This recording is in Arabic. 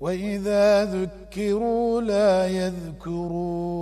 وإذا ذكروا لا يذكرون